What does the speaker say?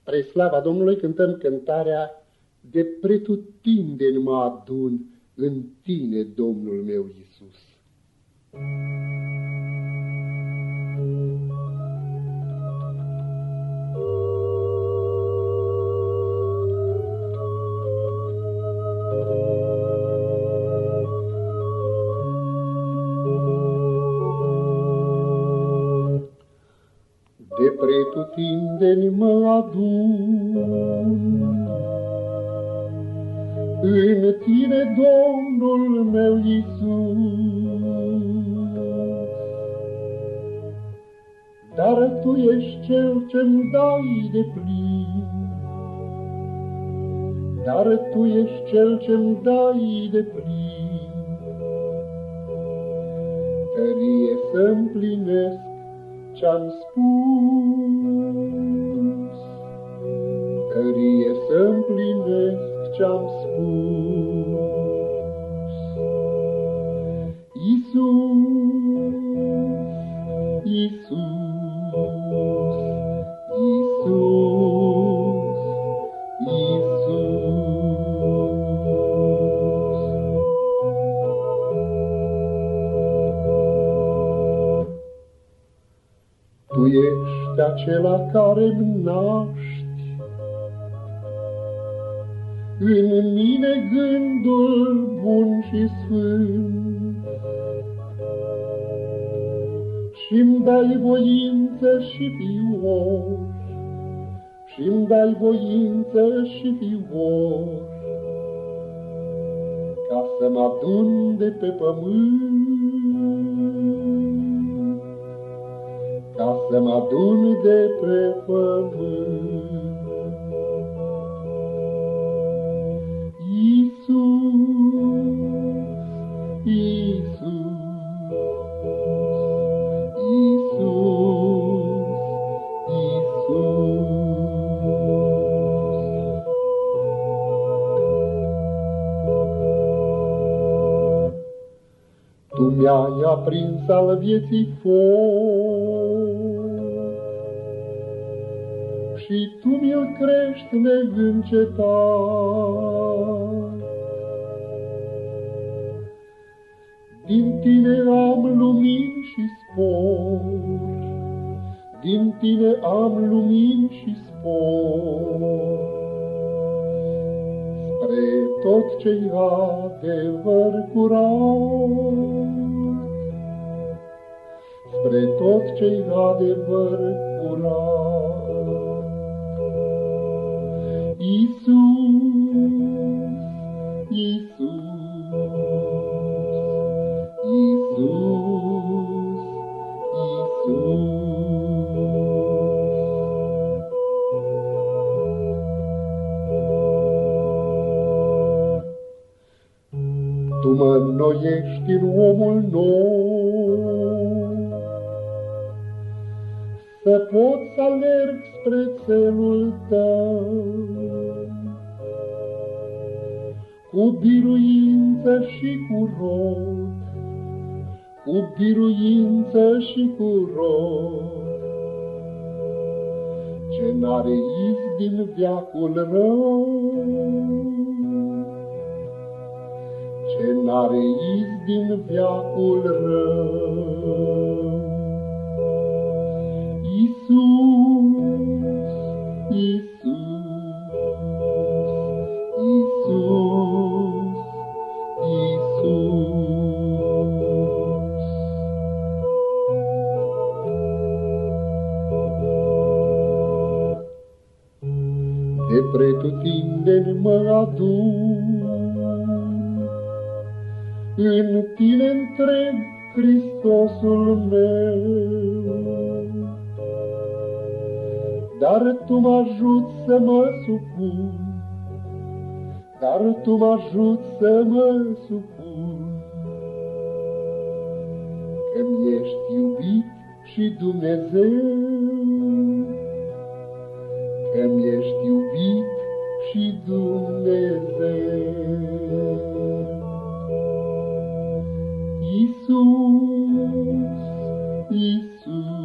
Spre slava Domnului cântăm cântarea De pretutindeni mă adun în tine, Domnul meu Iisus. De pretutindeni mă adun în tine, Domnul meu Iisus. Dar Tu ești Cel ce-mi dai de plin, Dar Tu ești Cel ce-mi dai de plin. Tărie să împlinesc ce-am spus, Tărie să împlinesc ce-am spus. Iisus, ești acela care-mi naști, în mine gândul bun și sfânt. Și-mi dai voință și fior, Și-mi dai voință și fior, Ca să mă adun de pe pământ, Ca să mă adun de pe pământ. Tu mi-ai aprins al vieții foc Și Tu mi-l crești neîncetat. Din Tine am lumini și spor, Din Tine am lumini și spor. Spre tot ce-i adevăr curat, spre tot ce-i adevăr curat. Iisus, Iisus, Iisus, Iisus. Tu mă înnoiești în omul nou, Să pot să alerg spre țelul tău. Cu biruință și cu rod, Cu biruință și cu rod, Ce n-are iz din viacul rău, ce n-are iz din viacul rău. De pretutindeni mă adun, în tine întreg, Hristosul meu. Dar tu mă ajut să mă supun, Dar tu mă ajut să mă supun. Că-mi ești iubit și Dumnezeu, și Dumnezeu. Iisus, Iisus,